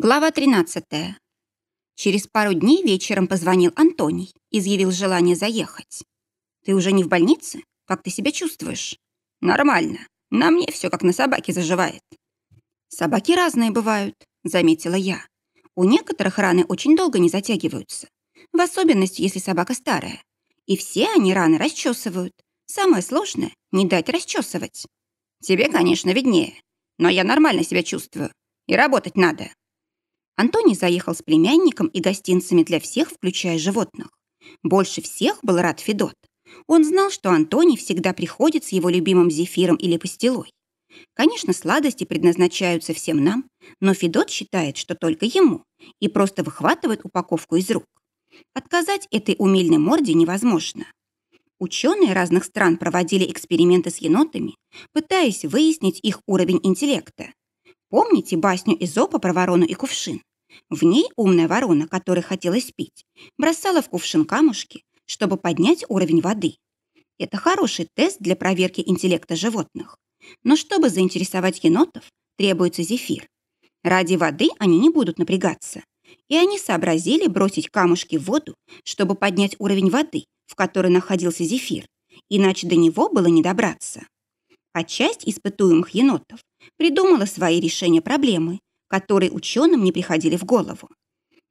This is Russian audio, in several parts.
Глава 13. Через пару дней вечером позвонил Антоний, изъявил желание заехать. «Ты уже не в больнице? Как ты себя чувствуешь?» «Нормально. На мне все как на собаке заживает». «Собаки разные бывают», — заметила я. «У некоторых раны очень долго не затягиваются, в особенности, если собака старая. И все они раны расчесывают. Самое сложное — не дать расчесывать. Тебе, конечно, виднее, но я нормально себя чувствую. И работать надо». Антоний заехал с племянником и гостинцами для всех, включая животных. Больше всех был рад Федот. Он знал, что Антоний всегда приходит с его любимым зефиром или пастилой. Конечно, сладости предназначаются всем нам, но Федот считает, что только ему, и просто выхватывает упаковку из рук. Отказать этой умильной морде невозможно. Ученые разных стран проводили эксперименты с енотами, пытаясь выяснить их уровень интеллекта. Помните басню Изопа про ворону и кувшин? В ней умная ворона, которой хотелось пить, бросала в кувшин камушки, чтобы поднять уровень воды. Это хороший тест для проверки интеллекта животных. Но чтобы заинтересовать енотов, требуется зефир. Ради воды они не будут напрягаться. И они сообразили бросить камушки в воду, чтобы поднять уровень воды, в которой находился зефир, иначе до него было не добраться. А часть испытуемых енотов придумала свои решения проблемы, которые ученым не приходили в голову.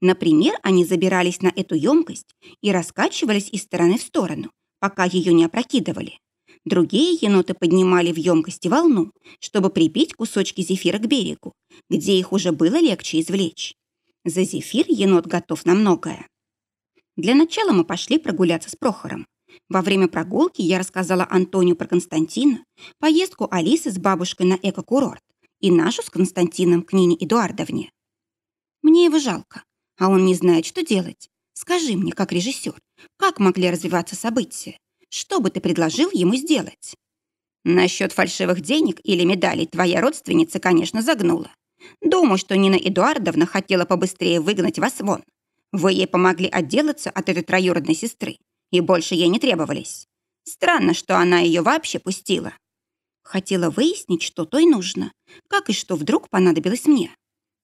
Например, они забирались на эту емкость и раскачивались из стороны в сторону, пока ее не опрокидывали. Другие еноты поднимали в емкости волну, чтобы прибить кусочки зефира к берегу, где их уже было легче извлечь. За зефир енот готов на многое. Для начала мы пошли прогуляться с Прохором. Во время прогулки я рассказала Антонию про Константина, поездку Алисы с бабушкой на эко-курорт и нашу с Константином к Нине Эдуардовне. Мне его жалко, а он не знает, что делать. Скажи мне, как режиссер, как могли развиваться события? Что бы ты предложил ему сделать? Насчет фальшивых денег или медалей твоя родственница, конечно, загнула. Думаю, что Нина Эдуардовна хотела побыстрее выгнать вас вон. Вы ей помогли отделаться от этой троюродной сестры, и больше ей не требовались. Странно, что она ее вообще пустила. Хотела выяснить, что той нужно, как и что вдруг понадобилось мне.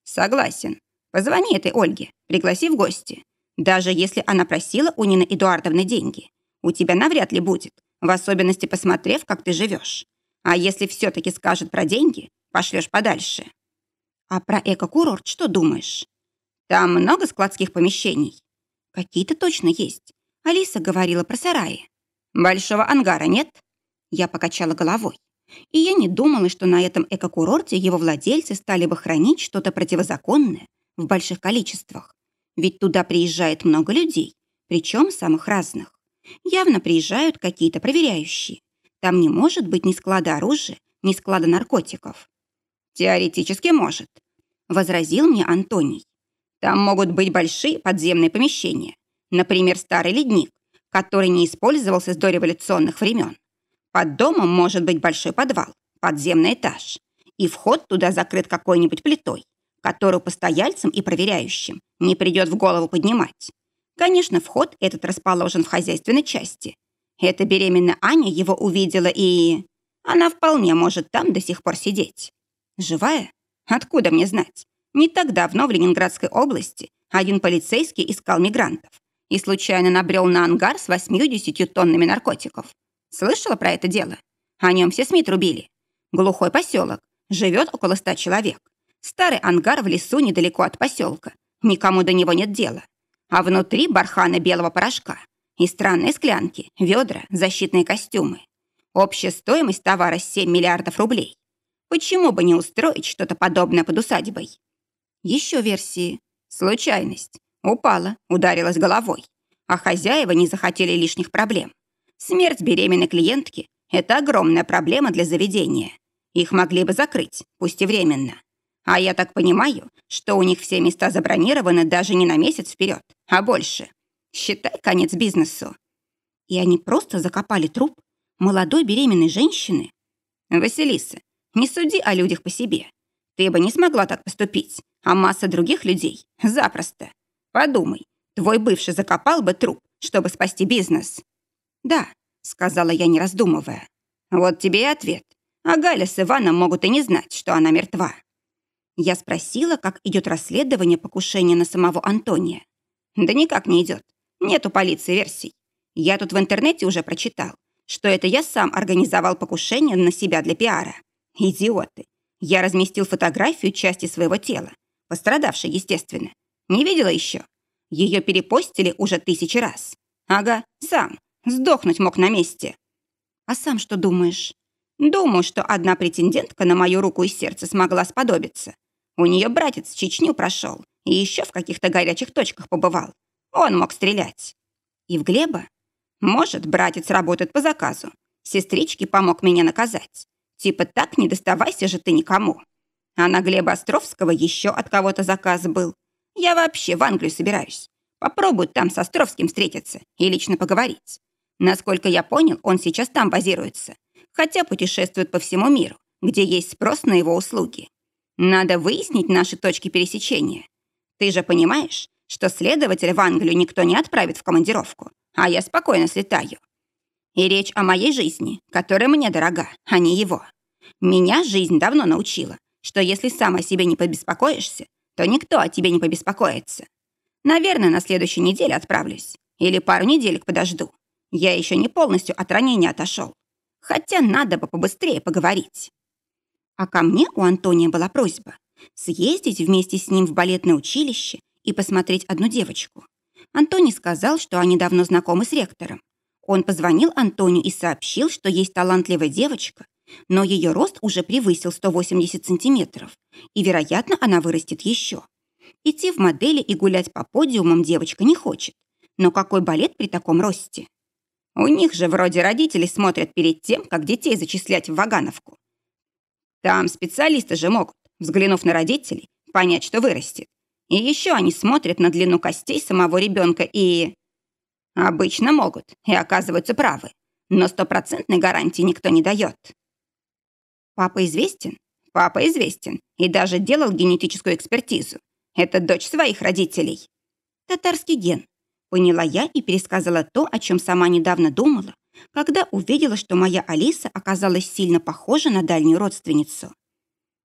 Согласен. Позвони этой Ольге, пригласи в гости. Даже если она просила у Нины Эдуардовны деньги, у тебя навряд ли будет, в особенности посмотрев, как ты живешь. А если все-таки скажет про деньги, пошлешь подальше. А про эко-курорт что думаешь? Там много складских помещений. Какие-то точно есть. Алиса говорила про сараи. Большого ангара нет? Я покачала головой. И я не думала, что на этом экокурорте его владельцы стали бы хранить что-то противозаконное в больших количествах. Ведь туда приезжает много людей, причем самых разных. Явно приезжают какие-то проверяющие. Там не может быть ни склада оружия, ни склада наркотиков. Теоретически может, возразил мне Антоний. Там могут быть большие подземные помещения, например, старый ледник, который не использовался с дореволюционных времен. Под домом может быть большой подвал, подземный этаж, и вход туда закрыт какой-нибудь плитой, которую постояльцам и проверяющим не придет в голову поднимать. Конечно, вход этот расположен в хозяйственной части. Эта беременная Аня его увидела и... Она вполне может там до сих пор сидеть. Живая? Откуда мне знать? Не так давно в Ленинградской области один полицейский искал мигрантов и случайно набрел на ангар с 80 тоннами наркотиков. Слышала про это дело? О нем все СМИ трубили. Глухой поселок. Живет около ста человек. Старый ангар в лесу недалеко от поселка. Никому до него нет дела. А внутри барханы белого порошка. И странные склянки, ведра, защитные костюмы. Общая стоимость товара 7 миллиардов рублей. Почему бы не устроить что-то подобное под усадьбой? Еще версии. Случайность. Упала, ударилась головой. А хозяева не захотели лишних проблем. Смерть беременной клиентки – это огромная проблема для заведения. Их могли бы закрыть, пусть и временно. А я так понимаю, что у них все места забронированы даже не на месяц вперед, а больше. Считай конец бизнесу. И они просто закопали труп молодой беременной женщины. Василиса, не суди о людях по себе. Ты бы не смогла так поступить, а масса других людей – запросто. Подумай, твой бывший закопал бы труп, чтобы спасти бизнес. «Да», — сказала я, не раздумывая. «Вот тебе и ответ. А Галя с Иваном могут и не знать, что она мертва». Я спросила, как идет расследование покушения на самого Антония. Да никак не идет. Нет у полиции версий. Я тут в интернете уже прочитал, что это я сам организовал покушение на себя для пиара. Идиоты. Я разместил фотографию части своего тела, пострадавшей, естественно. Не видела еще? Ее перепостили уже тысячи раз. Ага, сам. Сдохнуть мог на месте. А сам что думаешь? Думаю, что одна претендентка на мою руку и сердце смогла сподобиться. У нее братец Чечню прошел и еще в каких-то горячих точках побывал. Он мог стрелять. И в Глеба? Может, братец работает по заказу. Сестричке помог меня наказать. Типа так не доставайся же ты никому. А на Глеба Островского еще от кого-то заказ был. Я вообще в Англию собираюсь. Попробую там с Островским встретиться и лично поговорить. Насколько я понял, он сейчас там базируется, хотя путешествует по всему миру, где есть спрос на его услуги. Надо выяснить наши точки пересечения. Ты же понимаешь, что следователя в Англию никто не отправит в командировку, а я спокойно слетаю. И речь о моей жизни, которая мне дорога, а не его. Меня жизнь давно научила, что если сам о себе не побеспокоишься, то никто о тебе не побеспокоится. Наверное, на следующей неделе отправлюсь. Или пару неделек подожду. Я еще не полностью от ранения отошел. Хотя надо бы побыстрее поговорить. А ко мне у Антония была просьба съездить вместе с ним в балетное училище и посмотреть одну девочку. Антоний сказал, что они давно знакомы с ректором. Он позвонил Антонию и сообщил, что есть талантливая девочка, но ее рост уже превысил 180 сантиметров, и, вероятно, она вырастет еще. Идти в модели и гулять по подиумам девочка не хочет. Но какой балет при таком росте? У них же вроде родители смотрят перед тем, как детей зачислять в Вагановку. Там специалисты же могут, взглянув на родителей, понять, что вырастет. И еще они смотрят на длину костей самого ребенка и... Обычно могут и оказываются правы, но стопроцентной гарантии никто не дает. Папа известен? Папа известен и даже делал генетическую экспертизу. Это дочь своих родителей. Татарский ген. Поняла я и пересказала то, о чем сама недавно думала, когда увидела, что моя Алиса оказалась сильно похожа на дальнюю родственницу.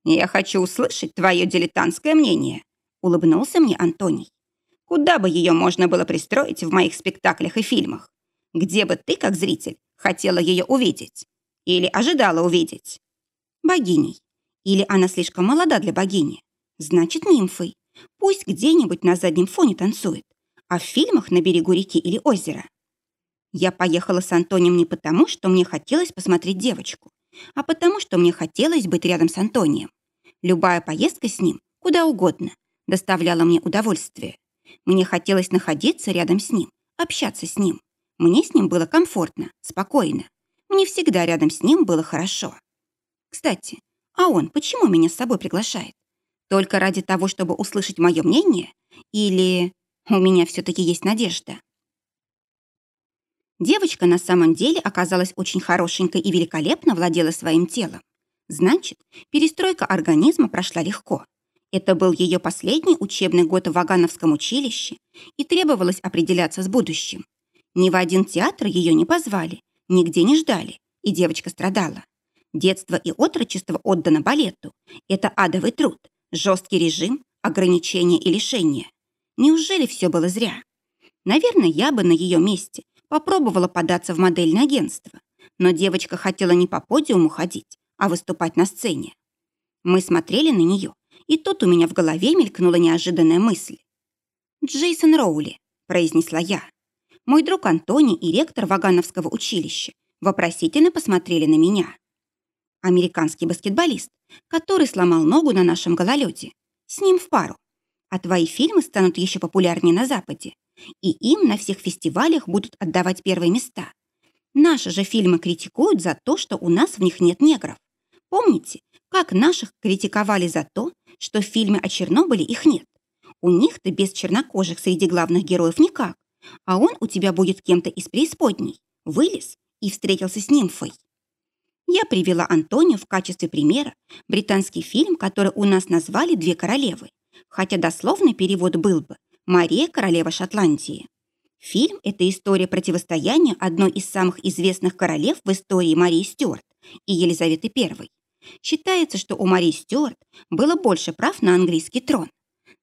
«Я хочу услышать твое дилетантское мнение», — улыбнулся мне Антоний. «Куда бы ее можно было пристроить в моих спектаклях и фильмах? Где бы ты, как зритель, хотела ее увидеть? Или ожидала увидеть?» «Богиней. Или она слишком молода для богини? Значит, нимфой. Пусть где-нибудь на заднем фоне танцует а в фильмах на берегу реки или озера. Я поехала с Антонием не потому, что мне хотелось посмотреть девочку, а потому, что мне хотелось быть рядом с Антонием. Любая поездка с ним, куда угодно, доставляла мне удовольствие. Мне хотелось находиться рядом с ним, общаться с ним. Мне с ним было комфортно, спокойно. Мне всегда рядом с ним было хорошо. Кстати, а он почему меня с собой приглашает? Только ради того, чтобы услышать мое мнение? Или у меня все-таки есть надежда. Девочка на самом деле оказалась очень хорошенькой и великолепно владела своим телом. Значит, перестройка организма прошла легко. Это был ее последний учебный год в Вагановском училище, и требовалось определяться с будущим. Ни в один театр ее не позвали, нигде не ждали, и девочка страдала. Детство и отрочество отдано балету. Это адовый труд, жесткий режим, ограничения и лишения. Неужели все было зря? Наверное, я бы на ее месте попробовала податься в модельное агентство, но девочка хотела не по подиуму ходить, а выступать на сцене. Мы смотрели на нее, и тут у меня в голове мелькнула неожиданная мысль. «Джейсон Роули», — произнесла я. Мой друг Антони и ректор Вагановского училища вопросительно посмотрели на меня. Американский баскетболист, который сломал ногу на нашем гололеде. С ним в пару. А твои фильмы станут еще популярнее на Западе. И им на всех фестивалях будут отдавать первые места. Наши же фильмы критикуют за то, что у нас в них нет негров. Помните, как наших критиковали за то, что в фильме о Чернобыле их нет? У них-то без чернокожих среди главных героев никак. А он у тебя будет кем-то из преисподней. Вылез и встретился с нимфой. Я привела Антонию в качестве примера британский фильм, который у нас назвали «Две королевы» хотя дословный перевод был бы «Мария, королева Шотландии». Фильм – это история противостояния одной из самых известных королев в истории Марии Стюарт и Елизаветы I. Считается, что у Марии Стюарт было больше прав на английский трон.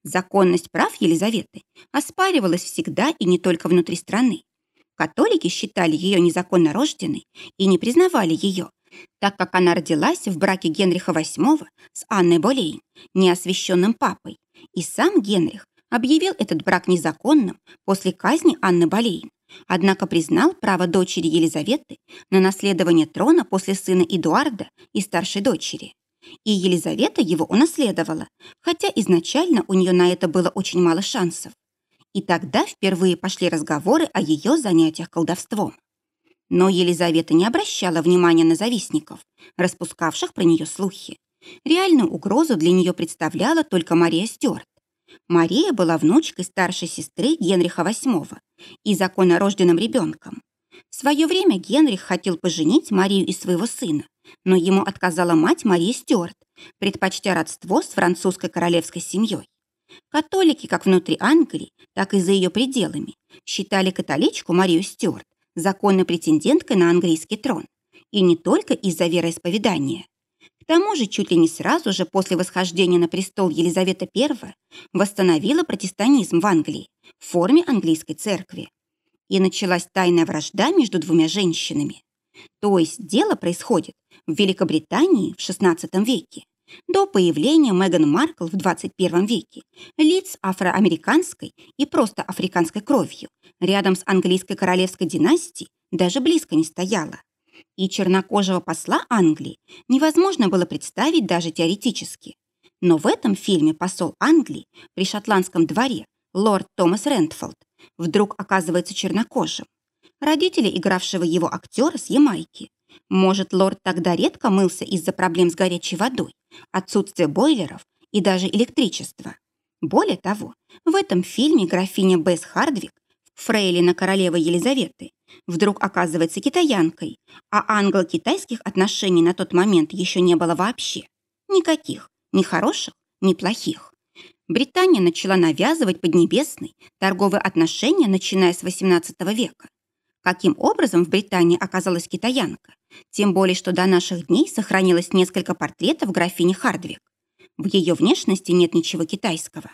Законность прав Елизаветы оспаривалась всегда и не только внутри страны. Католики считали ее незаконно рожденной и не признавали ее, так как она родилась в браке Генриха VIII с Анной Болейн, неосвященным папой, и сам Генрих объявил этот брак незаконным после казни Анны Болейн, однако признал право дочери Елизаветы на наследование трона после сына Эдуарда и старшей дочери. И Елизавета его унаследовала, хотя изначально у нее на это было очень мало шансов. И тогда впервые пошли разговоры о ее занятиях колдовством. Но Елизавета не обращала внимания на завистников, распускавших про нее слухи. Реальную угрозу для нее представляла только Мария Стюарт. Мария была внучкой старшей сестры Генриха VIII и законнорожденным ребенком. В свое время Генрих хотел поженить Марию и своего сына, но ему отказала мать Марии Стюарт, предпочтя родство с французской королевской семьей. Католики как внутри Англии, так и за ее пределами считали католичку Марию Стюарт законной претенденткой на английский трон. И не только из-за вероисповедания. К тому же чуть ли не сразу же после восхождения на престол Елизавета I восстановила протестанизм в Англии в форме английской церкви. И началась тайная вражда между двумя женщинами. То есть дело происходит в Великобритании в XVI веке, до появления Меган Маркл в 21 веке лиц афроамериканской и просто африканской кровью рядом с английской королевской династией даже близко не стояла. И чернокожего посла Англии невозможно было представить даже теоретически. Но в этом фильме посол Англии при шотландском дворе лорд Томас Рентфолд вдруг оказывается чернокожим. Родители игравшего его актера с Ямайки. Может, лорд тогда редко мылся из-за проблем с горячей водой, отсутствия бойлеров и даже электричества. Более того, в этом фильме графиня Бесс Хардвик, фрейлина королевы Елизаветы, вдруг оказывается китаянкой, а англо-китайских отношений на тот момент еще не было вообще. Никаких, ни хороших, ни плохих. Британия начала навязывать Поднебесной торговые отношения, начиная с XVIII века. Каким образом в Британии оказалась китаянка? Тем более, что до наших дней сохранилось несколько портретов графини Хардвик. В ее внешности нет ничего китайского.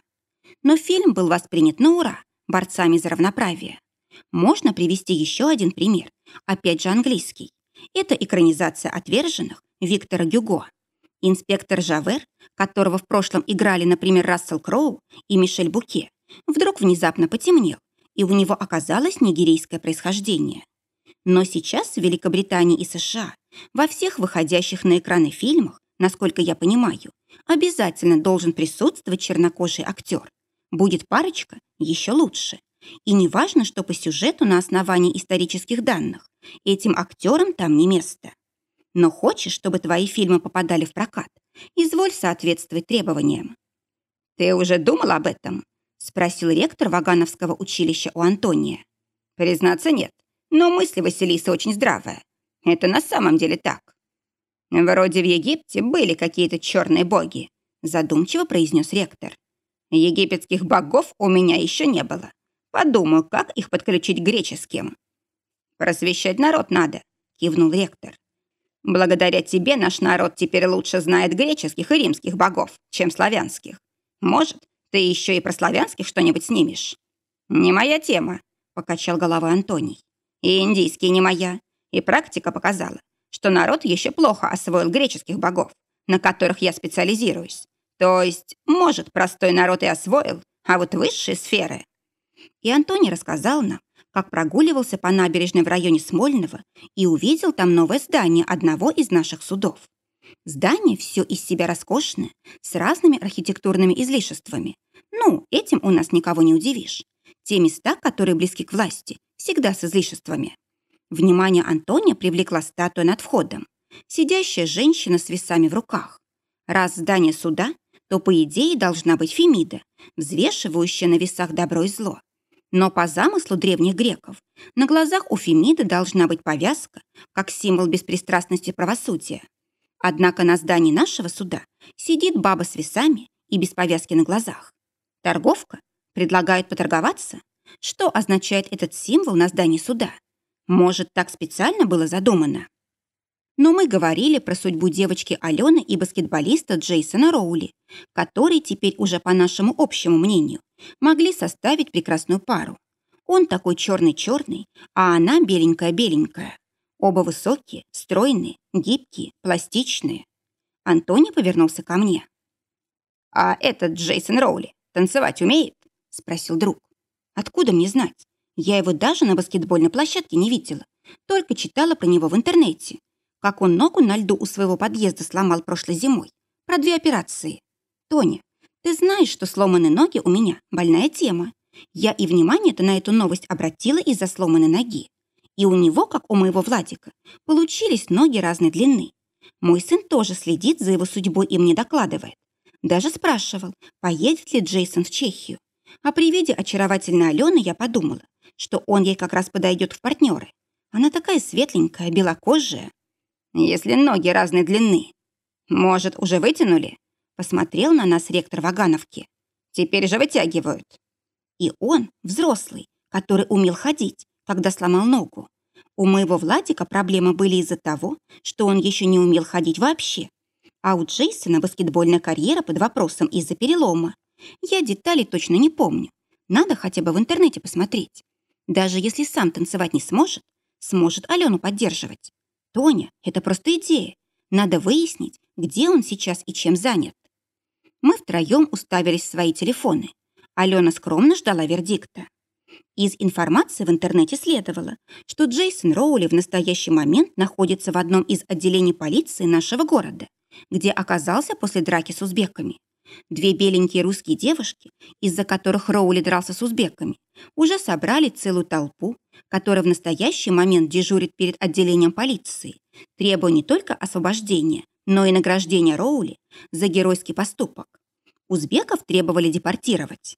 Но фильм был воспринят на ура борцами за равноправие. Можно привести еще один пример, опять же английский. Это экранизация «Отверженных» Виктора Гюго. Инспектор Жавер, которого в прошлом играли, например, Рассел Кроу и Мишель Буке, вдруг внезапно потемнел, и у него оказалось нигерийское происхождение. Но сейчас в Великобритании и США во всех выходящих на экраны фильмах, насколько я понимаю, обязательно должен присутствовать чернокожий актер. Будет парочка, еще лучше. И не важно, что по сюжету на основании исторических данных. Этим актерам там не место. Но хочешь, чтобы твои фильмы попадали в прокат? Изволь соответствовать требованиям. «Ты уже думал об этом?» — спросил ректор Вагановского училища у Антония. «Признаться, нет. Но мысли Василисы очень здравые. Это на самом деле так. Вроде в Египте были какие-то черные боги, задумчиво произнес ректор. Египетских богов у меня еще не было. Подумаю, как их подключить к греческим. Просвещать народ надо, кивнул ректор. Благодаря тебе наш народ теперь лучше знает греческих и римских богов, чем славянских. Может, ты еще и про славянских что-нибудь снимешь? Не моя тема, покачал головой Антоний. И индийские не моя. И практика показала, что народ еще плохо освоил греческих богов, на которых я специализируюсь. То есть, может, простой народ и освоил, а вот высшие сферы. И Антоний рассказал нам, как прогуливался по набережной в районе Смольного и увидел там новое здание одного из наших судов. Здание все из себя роскошное, с разными архитектурными излишествами. Ну, этим у нас никого не удивишь. Те места, которые близки к власти, всегда с излишествами. Внимание Антония привлекла статуя над входом. Сидящая женщина с весами в руках. Раз здание суда, то, по идее, должна быть Фемида, взвешивающая на весах добро и зло. Но по замыслу древних греков на глазах у Фемиды должна быть повязка, как символ беспристрастности правосудия. Однако на здании нашего суда сидит баба с весами и без повязки на глазах. Торговка предлагает поторговаться. Что означает этот символ на здании суда? Может, так специально было задумано? Но мы говорили про судьбу девочки Алены и баскетболиста Джейсона Роули, которые теперь уже, по нашему общему мнению, могли составить прекрасную пару. Он такой черный-черный, а она беленькая-беленькая. Оба высокие, стройные, гибкие, пластичные. Антони повернулся ко мне. «А этот Джейсон Роули танцевать умеет?» – спросил друг. «Откуда мне знать? Я его даже на баскетбольной площадке не видела, только читала про него в интернете. Как он ногу на льду у своего подъезда сломал прошлой зимой. Про две операции. Тоня, ты знаешь, что сломанные ноги у меня больная тема. Я и внимание-то на эту новость обратила из-за сломанной ноги. И у него, как у моего Владика, получились ноги разной длины. Мой сын тоже следит за его судьбой и мне докладывает. Даже спрашивал, поедет ли Джейсон в Чехию. А при виде очаровательной Алены я подумала, что он ей как раз подойдет в партнеры. Она такая светленькая, белокожая. Если ноги разной длины. Может, уже вытянули? Посмотрел на нас ректор Вагановки. Теперь же вытягивают. И он взрослый, который умел ходить, когда сломал ногу. У моего Владика проблемы были из-за того, что он еще не умел ходить вообще. А у Джейсона баскетбольная карьера под вопросом из-за перелома. Я деталей точно не помню. Надо хотя бы в интернете посмотреть. Даже если сам танцевать не сможет, сможет Алену поддерживать. Тоня, это просто идея. Надо выяснить, где он сейчас и чем занят. Мы втроем уставились в свои телефоны. Алена скромно ждала вердикта. Из информации в интернете следовало, что Джейсон Роули в настоящий момент находится в одном из отделений полиции нашего города, где оказался после драки с узбеками. Две беленькие русские девушки, из-за которых Роули дрался с узбеками, уже собрали целую толпу, которая в настоящий момент дежурит перед отделением полиции, требуя не только освобождения, но и награждения Роули за геройский поступок. Узбеков требовали депортировать.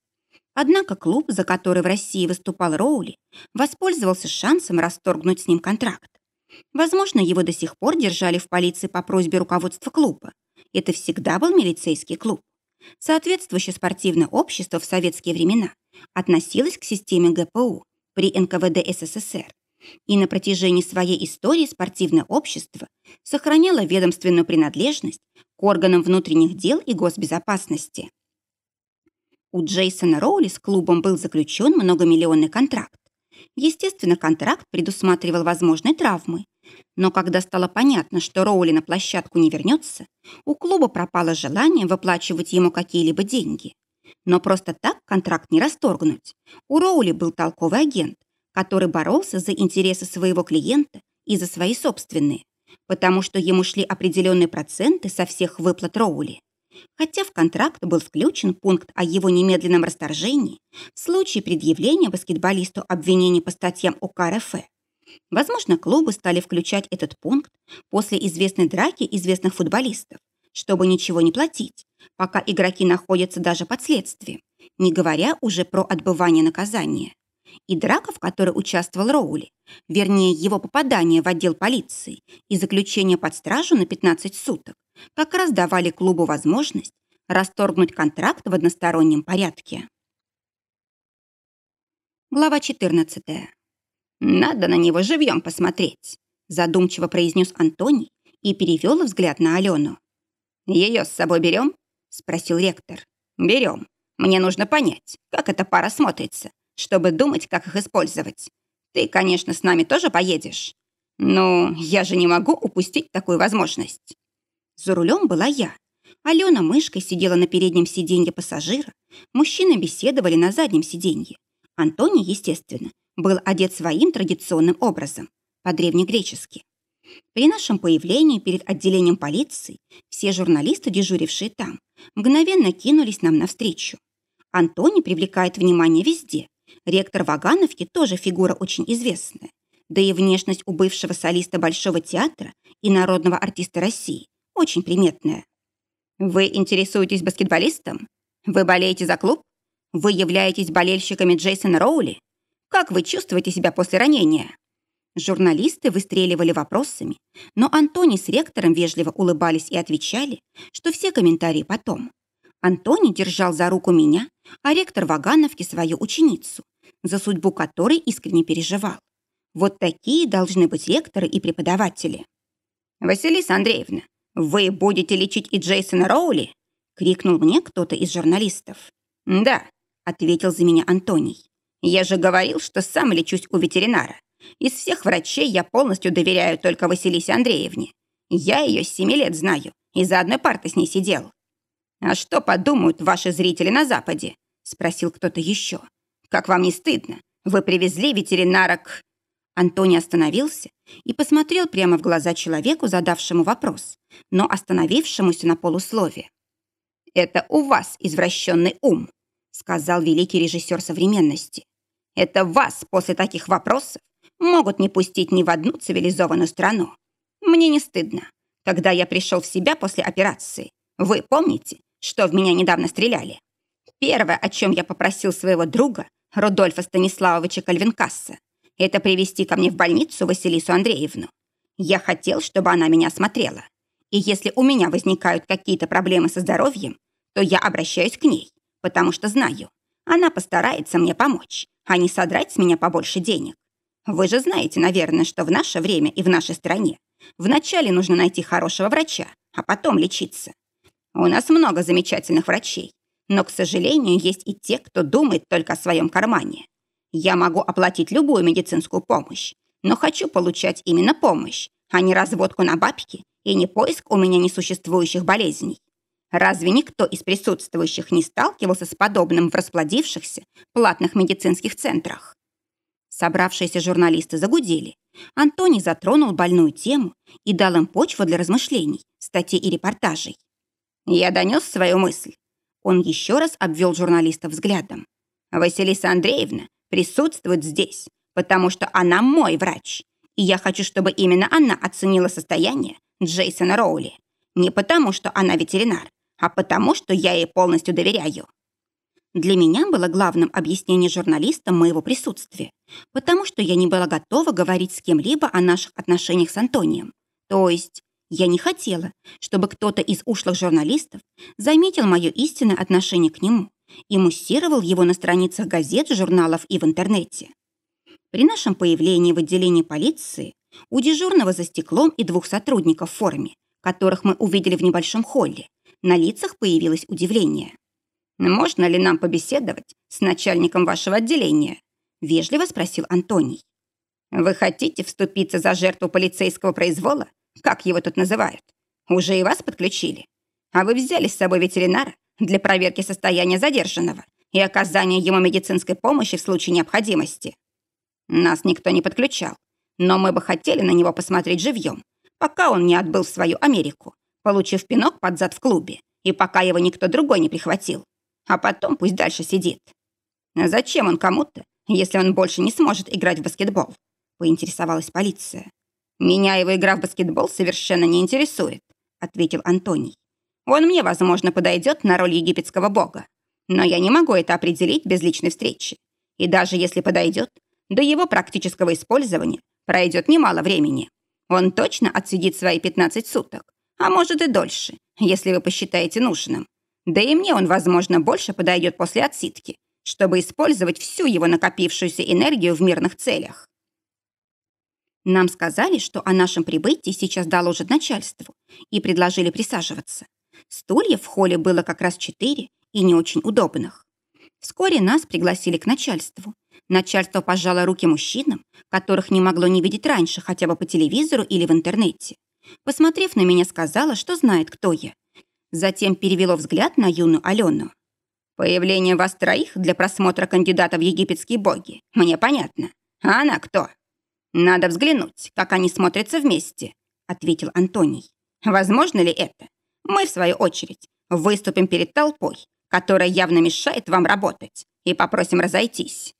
Однако клуб, за который в России выступал Роули, воспользовался шансом расторгнуть с ним контракт. Возможно, его до сих пор держали в полиции по просьбе руководства клуба. Это всегда был милицейский клуб. Соответствующее спортивное общество в советские времена относилось к системе ГПУ при НКВД СССР и на протяжении своей истории спортивное общество сохраняло ведомственную принадлежность к органам внутренних дел и госбезопасности. У Джейсона Роули с клубом был заключен многомиллионный контракт. Естественно, контракт предусматривал возможные травмы. Но когда стало понятно, что Роули на площадку не вернется, у клуба пропало желание выплачивать ему какие-либо деньги. Но просто так контракт не расторгнуть. У Роули был толковый агент, который боролся за интересы своего клиента и за свои собственные, потому что ему шли определенные проценты со всех выплат Роули хотя в контракт был включен пункт о его немедленном расторжении в случае предъявления баскетболисту обвинений по статьям УК РФ. Возможно, клубы стали включать этот пункт после известной драки известных футболистов, чтобы ничего не платить, пока игроки находятся даже под следствием, не говоря уже про отбывание наказания. И драка, в которой участвовал Роули, вернее, его попадание в отдел полиции и заключение под стражу на 15 суток, как раз давали клубу возможность расторгнуть контракт в одностороннем порядке. Глава 14. «Надо на него живьем посмотреть», задумчиво произнес Антоний и перевел взгляд на Алену. «Ее с собой берем?» спросил ректор. «Берем. Мне нужно понять, как эта пара смотрится, чтобы думать, как их использовать. Ты, конечно, с нами тоже поедешь. Ну, я же не могу упустить такую возможность». За рулем была я. Алена мышкой сидела на переднем сиденье пассажира. Мужчины беседовали на заднем сиденье. Антоний, естественно, был одет своим традиционным образом, по-древнегречески. При нашем появлении перед отделением полиции все журналисты, дежурившие там, мгновенно кинулись нам навстречу. Антоний привлекает внимание везде. Ректор Вагановки тоже фигура очень известная. Да и внешность у бывшего солиста Большого театра и народного артиста России очень приметная. Вы интересуетесь баскетболистом? Вы болеете за клуб? Вы являетесь болельщиками Джейсона Роули? Как вы чувствуете себя после ранения? Журналисты выстреливали вопросами, но Антоний с ректором вежливо улыбались и отвечали, что все комментарии потом. Антоний держал за руку меня, а ректор Вагановки свою ученицу, за судьбу которой искренне переживал. Вот такие должны быть ректоры и преподаватели. «Василиса Андреевна, вы будете лечить и Джейсона Роули?» — крикнул мне кто-то из журналистов. «Да», — ответил за меня Антоний. «Я же говорил, что сам лечусь у ветеринара. Из всех врачей я полностью доверяю только Василисе Андреевне. Я ее с семи лет знаю и за одной партой с ней сидел». «А что подумают ваши зрители на Западе?» — спросил кто-то еще. «Как вам не стыдно? Вы привезли ветеринара к...» Антоний остановился и посмотрел прямо в глаза человеку, задавшему вопрос, но остановившемуся на полуслове. «Это у вас извращенный ум», сказал великий режиссер современности. «Это вас после таких вопросов могут не пустить ни в одну цивилизованную страну. Мне не стыдно. Когда я пришел в себя после операции, вы помните, что в меня недавно стреляли? Первое, о чем я попросил своего друга, Рудольфа Станиславовича Кальвинкасса, это привести ко мне в больницу Василису Андреевну. Я хотел, чтобы она меня осмотрела. И если у меня возникают какие-то проблемы со здоровьем, то я обращаюсь к ней, потому что знаю, она постарается мне помочь, а не содрать с меня побольше денег. Вы же знаете, наверное, что в наше время и в нашей стране вначале нужно найти хорошего врача, а потом лечиться. У нас много замечательных врачей, но, к сожалению, есть и те, кто думает только о своем кармане. Я могу оплатить любую медицинскую помощь, но хочу получать именно помощь, а не разводку на бабки и не поиск у меня несуществующих болезней. Разве никто из присутствующих не сталкивался с подобным в расплодившихся платных медицинских центрах? Собравшиеся журналисты загудели. Антоний затронул больную тему и дал им почву для размышлений, статей и репортажей. Я донес свою мысль. Он еще раз обвел журналистов взглядом. Василиса Андреевна присутствует здесь, потому что она мой врач, и я хочу, чтобы именно она оценила состояние Джейсона Роули. Не потому, что она ветеринар, а потому, что я ей полностью доверяю. Для меня было главным объяснение журналистам моего присутствия, потому что я не была готова говорить с кем-либо о наших отношениях с Антонием. То есть я не хотела, чтобы кто-то из ушлых журналистов заметил мое истинное отношение к нему и муссировал его на страницах газет, журналов и в интернете. При нашем появлении в отделении полиции у дежурного за стеклом и двух сотрудников в форме, которых мы увидели в небольшом холле, на лицах появилось удивление. «Можно ли нам побеседовать с начальником вашего отделения?» – вежливо спросил Антоний. «Вы хотите вступиться за жертву полицейского произвола? Как его тут называют? Уже и вас подключили? А вы взяли с собой ветеринара, для проверки состояния задержанного и оказания ему медицинской помощи в случае необходимости. Нас никто не подключал, но мы бы хотели на него посмотреть живьем, пока он не отбыл в свою Америку, получив пинок под зад в клубе, и пока его никто другой не прихватил. А потом пусть дальше сидит. Зачем он кому-то, если он больше не сможет играть в баскетбол? Поинтересовалась полиция. Меня его игра в баскетбол совершенно не интересует, ответил Антоний. Он мне, возможно, подойдет на роль египетского бога. Но я не могу это определить без личной встречи. И даже если подойдет, до его практического использования пройдет немало времени. Он точно отсидит свои 15 суток, а может и дольше, если вы посчитаете нужным. Да и мне он, возможно, больше подойдет после отсидки, чтобы использовать всю его накопившуюся энергию в мирных целях. Нам сказали, что о нашем прибытии сейчас доложат начальству и предложили присаживаться. Стульев в холле было как раз четыре и не очень удобных. Вскоре нас пригласили к начальству. Начальство пожало руки мужчинам, которых не могло не видеть раньше хотя бы по телевизору или в интернете. Посмотрев на меня, сказала, что знает, кто я. Затем перевело взгляд на юную Алену. «Появление вас троих для просмотра кандидата в египетские боги. Мне понятно. А она кто?» «Надо взглянуть, как они смотрятся вместе», — ответил Антоний. «Возможно ли это? Мы, в свою очередь, выступим перед толпой, которая явно мешает вам работать, и попросим разойтись.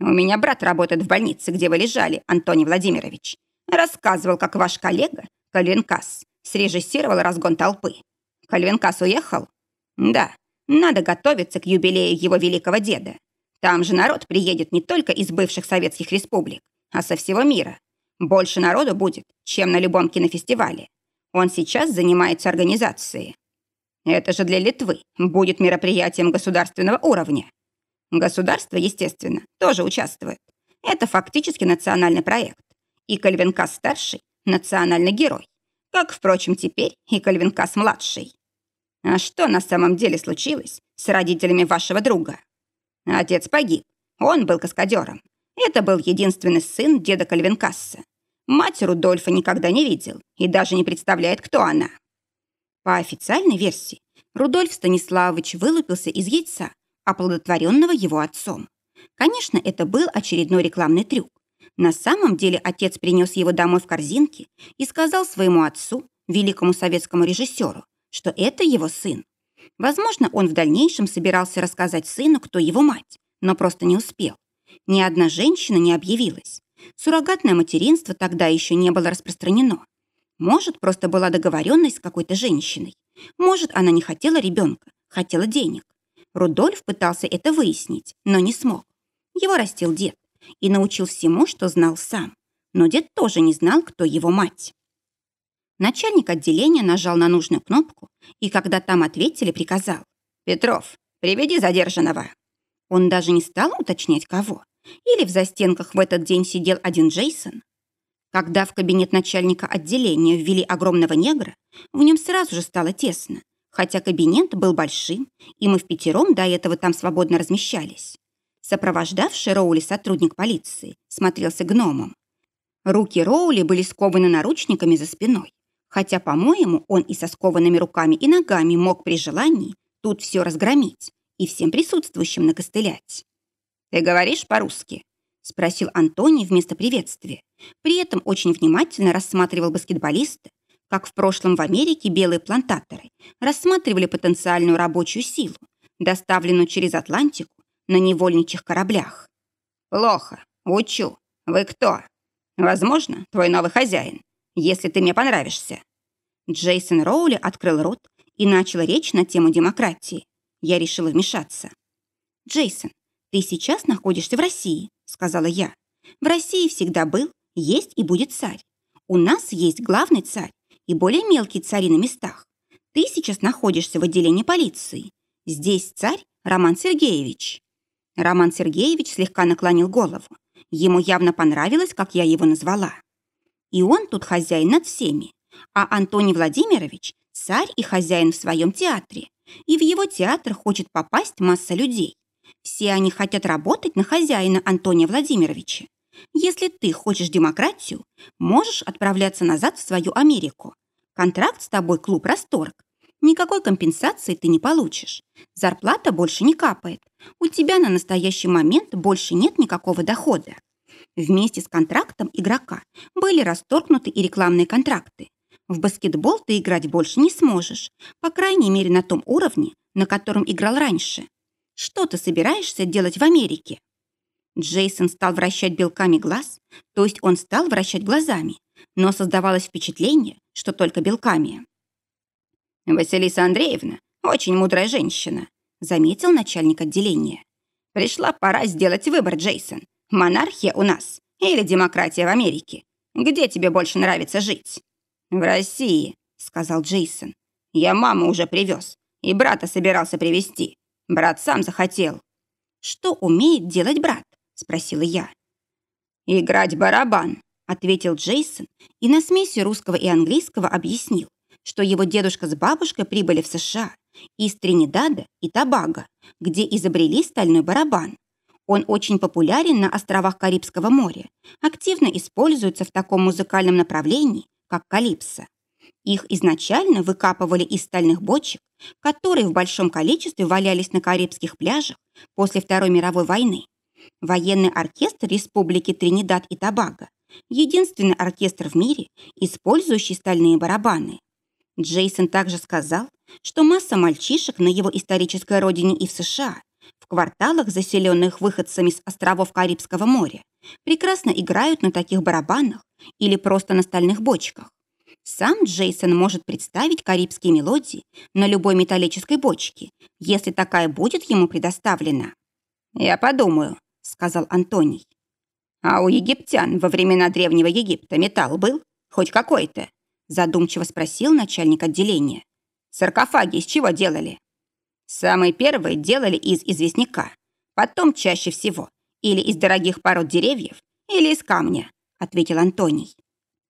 У меня брат работает в больнице, где вы лежали, Антоний Владимирович. Рассказывал, как ваш коллега, Кальвинкас, срежиссировал разгон толпы. Кальвинкас уехал? Да, надо готовиться к юбилею его великого деда. Там же народ приедет не только из бывших советских республик, а со всего мира. Больше народу будет, чем на любом кинофестивале. Он сейчас занимается организацией. Это же для Литвы будет мероприятием государственного уровня. Государство, естественно, тоже участвует. Это фактически национальный проект. И Кальвинкас-старший – национальный герой. Как, впрочем, теперь и Кальвинкас-младший. А что на самом деле случилось с родителями вашего друга? Отец погиб. Он был каскадером. Это был единственный сын деда Кальвинкасса. Мать Рудольфа никогда не видел и даже не представляет, кто она. По официальной версии, Рудольф Станиславович вылупился из яйца, оплодотворенного его отцом. Конечно, это был очередной рекламный трюк. На самом деле отец принес его домой в корзинке и сказал своему отцу, великому советскому режиссеру, что это его сын. Возможно, он в дальнейшем собирался рассказать сыну, кто его мать, но просто не успел. Ни одна женщина не объявилась. Суррогатное материнство тогда еще не было распространено. Может, просто была договоренность с какой-то женщиной. Может, она не хотела ребенка, хотела денег. Рудольф пытался это выяснить, но не смог. Его растил дед и научил всему, что знал сам. Но дед тоже не знал, кто его мать. Начальник отделения нажал на нужную кнопку и, когда там ответили, приказал. «Петров, приведи задержанного». Он даже не стал уточнять, кого. Или в застенках в этот день сидел один Джейсон. Когда в кабинет начальника отделения ввели огромного негра, в нем сразу же стало тесно, хотя кабинет был большим, и мы в пятером до этого там свободно размещались. Сопровождавший Роули сотрудник полиции смотрелся гномом. Руки Роули были скованы наручниками за спиной, хотя, по-моему, он и со скованными руками и ногами мог при желании тут все разгромить и всем присутствующим накостылять. «Ты говоришь по-русски?» — спросил Антоний вместо приветствия. При этом очень внимательно рассматривал баскетболиста, как в прошлом в Америке белые плантаторы рассматривали потенциальную рабочую силу, доставленную через Атлантику на невольничьих кораблях. «Плохо. Учу. Вы кто? Возможно, твой новый хозяин, если ты мне понравишься». Джейсон Роули открыл рот и начал речь на тему демократии. Я решила вмешаться. «Джейсон, ты сейчас находишься в России», — сказала я. «В России всегда был, есть и будет царь. У нас есть главный царь и более мелкие цари на местах. Ты сейчас находишься в отделении полиции. Здесь царь Роман Сергеевич». Роман Сергеевич слегка наклонил голову. Ему явно понравилось, как я его назвала. И он тут хозяин над всеми. А Антоний Владимирович – царь и хозяин в своем театре. И в его театр хочет попасть масса людей. Все они хотят работать на хозяина Антония Владимировича. Если ты хочешь демократию, можешь отправляться назад в свою Америку. Контракт с тобой клуб «Расторг». Никакой компенсации ты не получишь. Зарплата больше не капает. У тебя на настоящий момент больше нет никакого дохода. Вместе с контрактом игрока были расторгнуты и рекламные контракты. В баскетбол ты играть больше не сможешь, по крайней мере на том уровне, на котором играл раньше. Что ты собираешься делать в Америке? Джейсон стал вращать белками глаз, то есть он стал вращать глазами, но создавалось впечатление, что только белками. «Василиса Андреевна очень мудрая женщина», заметил начальник отделения. «Пришла пора сделать выбор, Джейсон. Монархия у нас или демократия в Америке? Где тебе больше нравится жить?» «В России», — сказал Джейсон. «Я маму уже привез, и брата собирался привезти. Брат сам захотел». «Что умеет делать брат?» — спросила я. «Играть барабан», — ответил Джейсон и на смеси русского и английского объяснил, что его дедушка с бабушкой прибыли в США из Тринидада и Тобаго, где изобрели стальной барабан. Он очень популярен на островах Карибского моря, активно используется в таком музыкальном направлении, как калипсо. Их изначально выкапывали из стальных бочек, которые в большом количестве валялись на карибских пляжах после Второй мировой войны. Военный оркестр Республики Тринидад и Тобаго – единственный оркестр в мире, использующий стальные барабаны. Джейсон также сказал, что масса мальчишек на его исторической родине и в США, в кварталах, заселенных выходцами с островов Карибского моря, прекрасно играют на таких барабанах или просто на стальных бочках. Сам Джейсон может представить карибские мелодии на любой металлической бочке, если такая будет ему предоставлена. «Я подумаю», — сказал Антоний. «А у египтян во времена Древнего Египта металл был? Хоть какой-то?» Задумчиво спросил начальник отделения. Саркофаги из чего делали? Самые первые делали из известняка. Потом чаще всего или из дорогих пород деревьев, или из камня, ответил Антоний.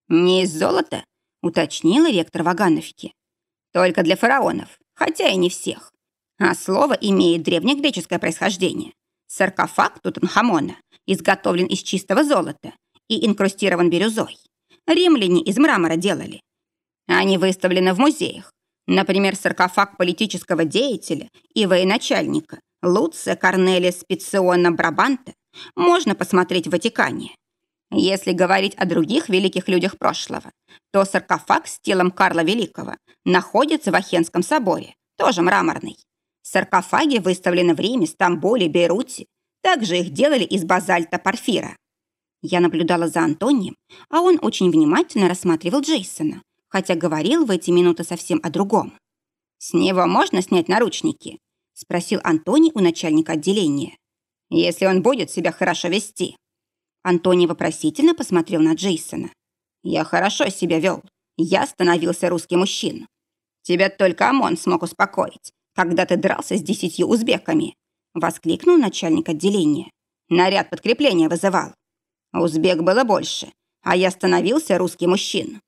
Не из золота? Уточнила ректор Вагановки. Только для фараонов, хотя и не всех. А слово имеет древнегреческое происхождение. Саркофаг Тутанхамона изготовлен из чистого золота и инкрустирован бирюзой. Римляне из мрамора делали. Они выставлены в музеях. Например, саркофаг политического деятеля и военачальника Луция Корнелия Специона Брабанта можно посмотреть в Ватикане. Если говорить о других великих людях прошлого, то саркофаг с телом Карла Великого находится в Ахенском соборе, тоже мраморный. Саркофаги выставлены в Риме, Стамбуле, Бейруте. Также их делали из базальта порфира. Я наблюдала за Антонием, а он очень внимательно рассматривал Джейсона, хотя говорил в эти минуты совсем о другом. «С него можно снять наручники?» – спросил Антоний у начальника отделения. «Если он будет себя хорошо вести». Антоний вопросительно посмотрел на Джейсона. «Я хорошо себя вел. Я становился русским мужчиной. Тебя только ОМОН смог успокоить, когда ты дрался с десятью узбеками», воскликнул начальник отделения. «Наряд подкрепления вызывал. Узбек было больше, а я становился русский мужчина.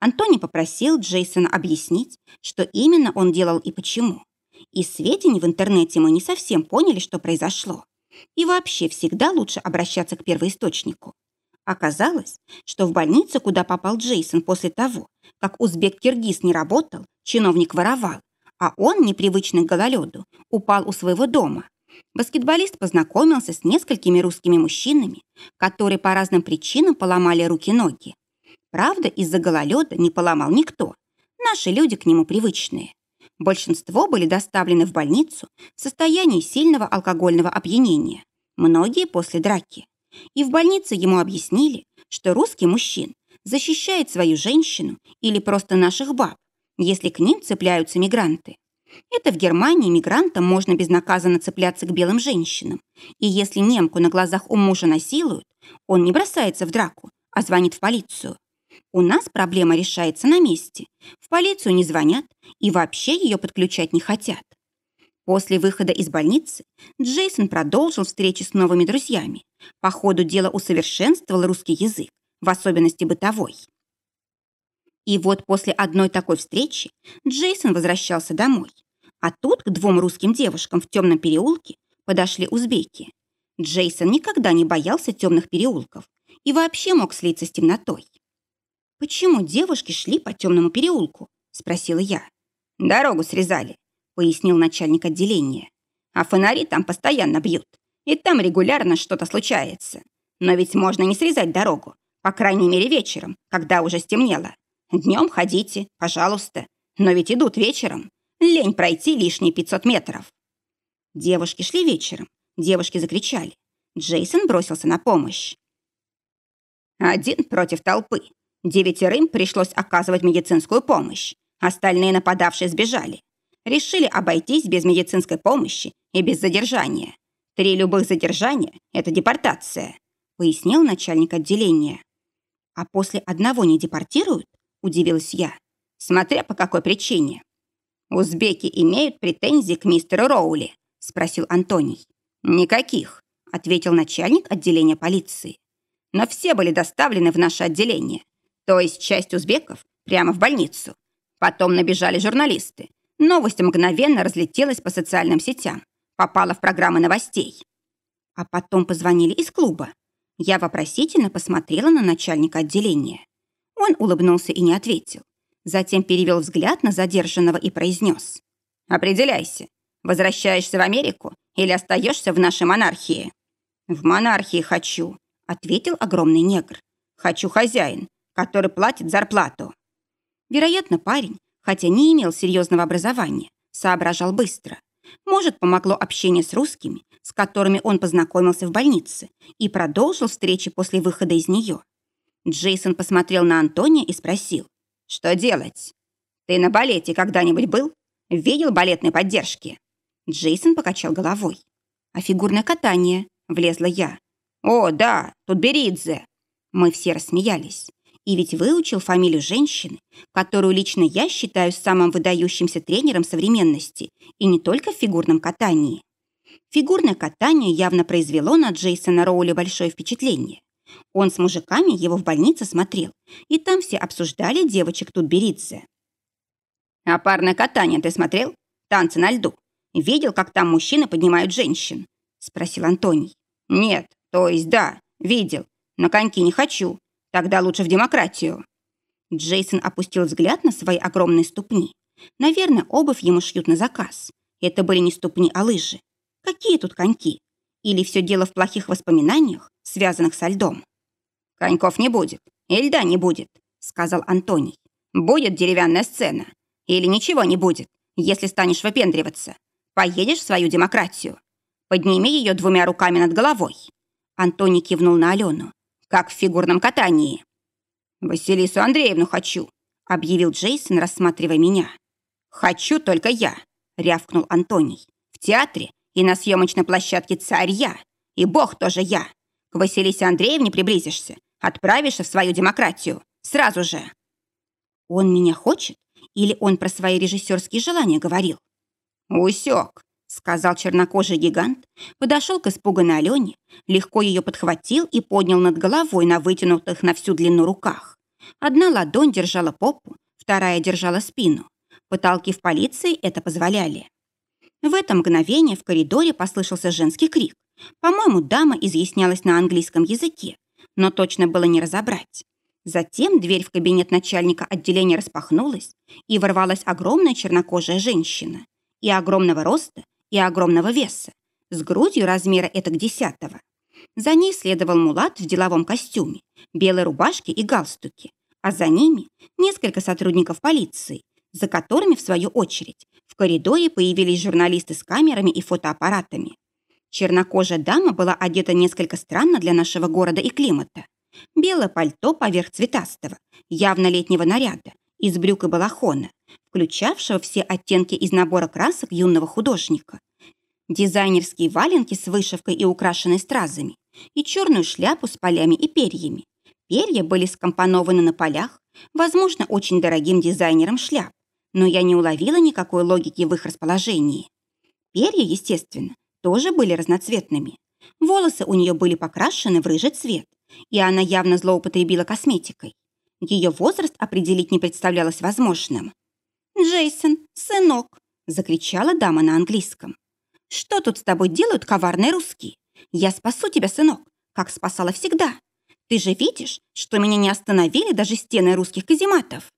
Антони попросил Джейсона объяснить, что именно он делал и почему. Из сведений в интернете мы не совсем поняли, что произошло. И вообще всегда лучше обращаться к первоисточнику. Оказалось, что в больнице, куда попал Джейсон после того, как узбек-киргиз не работал, чиновник воровал, а он, непривычный к гололеду, упал у своего дома. Баскетболист познакомился с несколькими русскими мужчинами, которые по разным причинам поломали руки-ноги. Правда, из-за гололеда не поломал никто. Наши люди к нему привычные. Большинство были доставлены в больницу в состоянии сильного алкогольного опьянения, многие после драки. И в больнице ему объяснили, что русский мужчин защищает свою женщину или просто наших баб, если к ним цепляются мигранты. Это в Германии мигрантам можно безнаказанно цепляться к белым женщинам. И если немку на глазах у мужа насилуют, он не бросается в драку, а звонит в полицию. У нас проблема решается на месте. В полицию не звонят и вообще ее подключать не хотят. После выхода из больницы Джейсон продолжил встречи с новыми друзьями. По ходу дела усовершенствовал русский язык, в особенности бытовой. И вот после одной такой встречи Джейсон возвращался домой. А тут к двум русским девушкам в темном переулке подошли узбеки. Джейсон никогда не боялся темных переулков и вообще мог слиться с темнотой. «Почему девушки шли по темному переулку?» – спросила я. «Дорогу срезали», – пояснил начальник отделения. «А фонари там постоянно бьют, и там регулярно что-то случается. Но ведь можно не срезать дорогу, по крайней мере вечером, когда уже стемнело. Днем ходите, пожалуйста, но ведь идут вечером. Лень пройти лишние 500 метров». Девушки шли вечером, девушки закричали. Джейсон бросился на помощь. Один против толпы. Девятерым пришлось оказывать медицинскую помощь. Остальные нападавшие сбежали. Решили обойтись без медицинской помощи и без задержания. Три любых задержания – это депортация, пояснил начальник отделения. А после одного не депортируют? Удивилась я. Смотря по какой причине. Узбеки имеют претензии к мистеру Роули? Спросил Антоний. Никаких, ответил начальник отделения полиции. Но все были доставлены в наше отделение. То есть часть узбеков прямо в больницу. Потом набежали журналисты. Новость мгновенно разлетелась по социальным сетям. Попала в программы новостей. А потом позвонили из клуба. Я вопросительно посмотрела на начальника отделения. Он улыбнулся и не ответил. Затем перевел взгляд на задержанного и произнес. «Определяйся, возвращаешься в Америку или остаешься в нашей монархии?» «В монархии хочу», — ответил огромный негр. «Хочу хозяин, который платит зарплату. Вероятно, парень, хотя не имел серьезного образования, соображал быстро. Может, помогло общение с русскими, с которыми он познакомился в больнице и продолжил встречи после выхода из нее. Джейсон посмотрел на Антония и спросил, что делать? Ты на балете когда-нибудь был? Видел балетной поддержки? Джейсон покачал головой. А фигурное катание? Влезла я. О, да, тут Беридзе. Мы все рассмеялись. И ведь выучил фамилию женщины, которую лично я считаю самым выдающимся тренером современности, и не только в фигурном катании. Фигурное катание явно произвело на Джейсона Роули большое впечатление. Он с мужиками его в больнице смотрел, и там все обсуждали девочек Тутберидзе. «А парное катание ты смотрел? Танцы на льду? Видел, как там мужчины поднимают женщин?» — спросил Антоний. «Нет, то есть да, видел. На коньки не хочу. Тогда лучше в демократию». Джейсон опустил взгляд на свои огромные ступни. Наверное, обувь ему шьют на заказ. Это были не ступни, а лыжи. Какие тут коньки? Или все дело в плохих воспоминаниях, связанных со льдом? «Коньков не будет, и льда не будет», — сказал Антоний. «Будет деревянная сцена. Или ничего не будет, если станешь выпендриваться. Поедешь в свою демократию. Подними ее двумя руками над головой». Антоний кивнул на Алену. «Как в фигурном катании». «Василису Андреевну хочу», — объявил Джейсон, рассматривая меня. «Хочу только я», — рявкнул Антоний. «В театре и на съемочной площадке царь я, и бог тоже я. К Василисе Андреевне приблизишься, отправишься в свою демократию. Сразу же». «Он меня хочет? Или он про свои режиссерские желания говорил?» «Усек», — сказал чернокожий гигант, подошел к испуганной Алене, легко ее подхватил и поднял над головой на вытянутых на всю длину руках. Одна ладонь держала попу, вторая держала спину. Потолки в полиции это позволяли. В это мгновение в коридоре послышался женский крик. По-моему, дама изъяснялась на английском языке, но точно было не разобрать. Затем дверь в кабинет начальника отделения распахнулась, и ворвалась огромная чернокожая женщина. И огромного роста, и огромного веса, с грудью размера этак десятого. За ней следовал мулат в деловом костюме, белой рубашке и галстуке, а за ними несколько сотрудников полиции, за которыми, в свою очередь, в коридоре появились журналисты с камерами и фотоаппаратами. Чернокожая дама была одета несколько странно для нашего города и климата. Белое пальто поверх цветастого, явно летнего наряда, из брюк и балахона, включавшего все оттенки из набора красок юного художника. Дизайнерские валенки с вышивкой и украшенной стразами, и черную шляпу с полями и перьями. Перья были скомпонованы на полях, возможно, очень дорогим дизайнером шляп, но я не уловила никакой логики в их расположении. Перья, естественно, тоже были разноцветными. Волосы у нее были покрашены в рыжий цвет, и она явно злоупотребила косметикой. Ее возраст определить не представлялось возможным. «Джейсон, сынок!» – закричала дама на английском. «Что тут с тобой делают коварные русские? Я спасу тебя, сынок, как спасала всегда. Ты же видишь, что меня не остановили даже стены русских казематов?»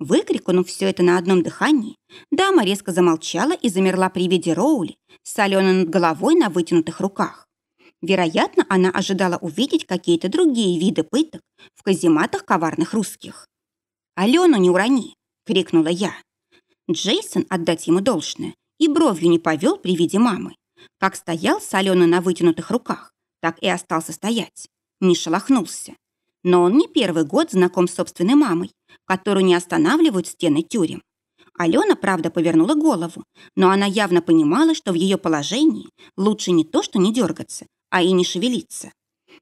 Выкрикнув все это на одном дыхании, дама резко замолчала и замерла при виде Роули, соленой над головой на вытянутых руках. Вероятно, она ожидала увидеть какие-то другие виды пыток в казематах коварных русских. «Алену не урони!» — крикнула я. Джейсон, отдать ему должное, и бровью не повел при виде мамы. Как стоял с Аленой на вытянутых руках, так и остался стоять. Не шелохнулся. Но он не первый год знаком с собственной мамой которую не останавливают стены тюрем. Алена, правда, повернула голову, но она явно понимала, что в ее положении лучше не то, что не дергаться, а и не шевелиться.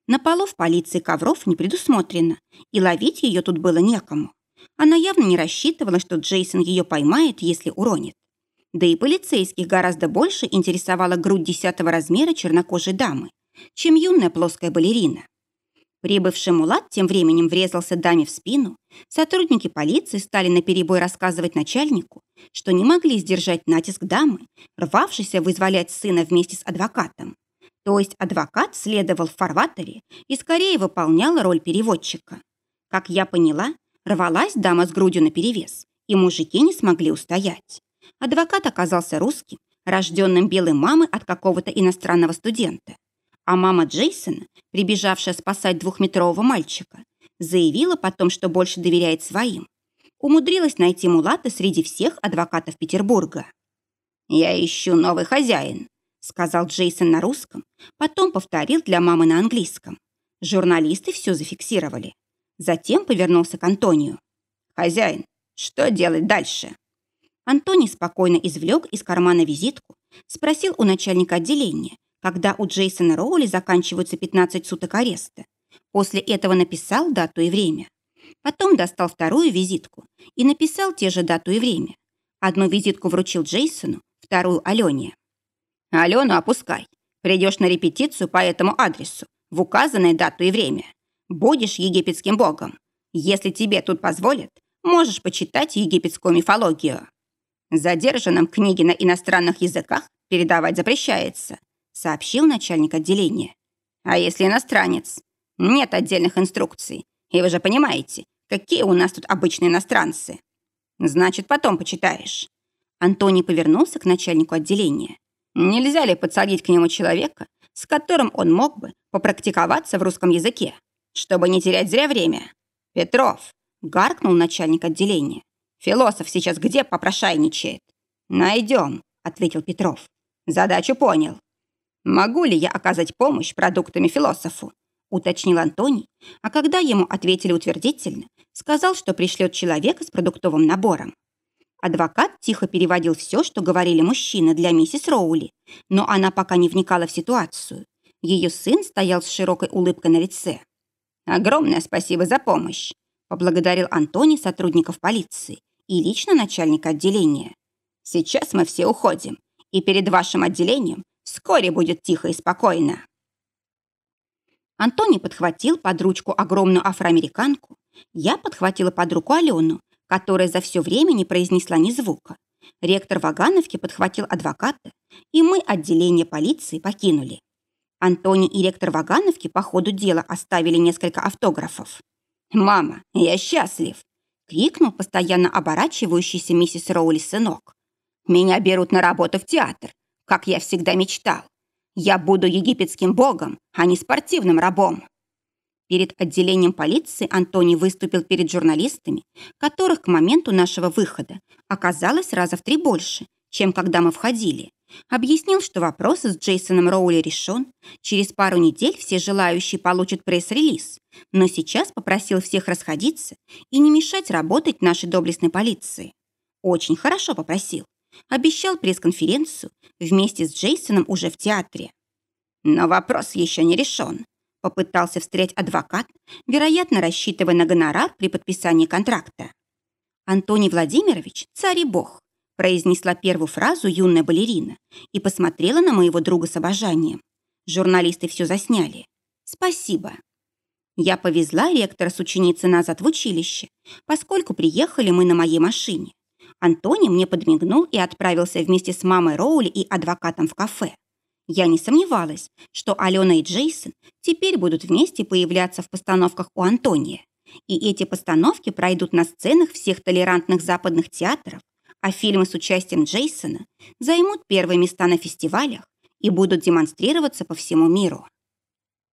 На полу в полиции ковров не предусмотрено, и ловить ее тут было некому. Она явно не рассчитывала, что Джейсон ее поймает, если уронит. Да и полицейских гораздо больше интересовала грудь десятого размера чернокожей дамы, чем юная плоская балерина. Прибывший мулат тем временем врезался даме в спину. Сотрудники полиции стали наперебой рассказывать начальнику, что не могли сдержать натиск дамы, рвавшейся вызволять сына вместе с адвокатом. То есть адвокат следовал в фарватере и скорее выполнял роль переводчика. Как я поняла, рвалась дама с грудью наперевес, и мужики не смогли устоять. Адвокат оказался русским, рожденным белой мамой от какого-то иностранного студента. А мама Джейсона, прибежавшая спасать двухметрового мальчика, заявила потом, что больше доверяет своим. Умудрилась найти Мулата среди всех адвокатов Петербурга. «Я ищу новый хозяин», — сказал Джейсон на русском, потом повторил для мамы на английском. Журналисты все зафиксировали. Затем повернулся к Антонию. «Хозяин, что делать дальше?» Антоний спокойно извлек из кармана визитку, спросил у начальника отделения, когда у Джейсона Роули заканчиваются 15 суток ареста. После этого написал дату и время. Потом достал вторую визитку и написал те же дату и время. Одну визитку вручил Джейсону, вторую Алене. «Алену опускай. Придешь на репетицию по этому адресу в указанное дату и время. будешь египетским богом. Если тебе тут позволят, можешь почитать египетскую мифологию. Задержанным книги на иностранных языках передавать запрещается, сообщил начальник отделения. А если иностранец? Нет отдельных инструкций. И вы же понимаете, какие у нас тут обычные иностранцы. Значит, потом почитаешь. Антоний повернулся к начальнику отделения. Нельзя ли подсадить к нему человека, с которым он мог бы попрактиковаться в русском языке, чтобы не терять зря время? Петров, гаркнул начальник отделения. Философ сейчас где попрошайничает? Найдем, ответил Петров. Задачу понял. Могу ли я оказать помощь продуктами философу? уточнил Антоний, а когда ему ответили утвердительно, сказал, что пришлет человека с продуктовым набором. Адвокат тихо переводил все, что говорили мужчины для миссис Роули, но она пока не вникала в ситуацию. Ее сын стоял с широкой улыбкой на лице. «Огромное спасибо за помощь», – поблагодарил Антоний сотрудников полиции и лично начальника отделения. «Сейчас мы все уходим, и перед вашим отделением вскоре будет тихо и спокойно». Антоний подхватил под ручку огромную афроамериканку. Я подхватила под руку Алену, которая за все время не произнесла ни звука. Ректор Вагановки подхватил адвоката, и мы отделение полиции покинули. Антоний и ректор Вагановки по ходу дела оставили несколько автографов. «Мама, я счастлив!» — крикнул постоянно оборачивающийся миссис Роули сынок. «Меня берут на работу в театр, как я всегда мечтал. Я буду египетским богом, а не спортивным рабом». Перед отделением полиции Антоний выступил перед журналистами, которых к моменту нашего выхода оказалось раза в три больше, чем когда мы входили. Объяснил, что вопрос с Джейсоном Роули решен. Через пару недель все желающие получат пресс-релиз. Но сейчас попросил всех расходиться и не мешать работать нашей доблестной полиции. Очень хорошо попросил. Обещал пресс-конференцию вместе с Джейсоном уже в театре. Но вопрос еще не решен. Попытался встрять адвокат, вероятно, рассчитывая на гонорар при подписании контракта. Антоний Владимирович, царь и бог, произнесла первую фразу юная балерина и посмотрела на моего друга с обожанием. Журналисты все засняли. Спасибо. Я повезла ректора с ученицей назад в училище, поскольку приехали мы на моей машине. Антоний мне подмигнул и отправился вместе с мамой Роули и адвокатом в кафе. Я не сомневалась, что Алена и Джейсон теперь будут вместе появляться в постановках у Антония. И эти постановки пройдут на сценах всех толерантных западных театров, а фильмы с участием Джейсона займут первые места на фестивалях и будут демонстрироваться по всему миру.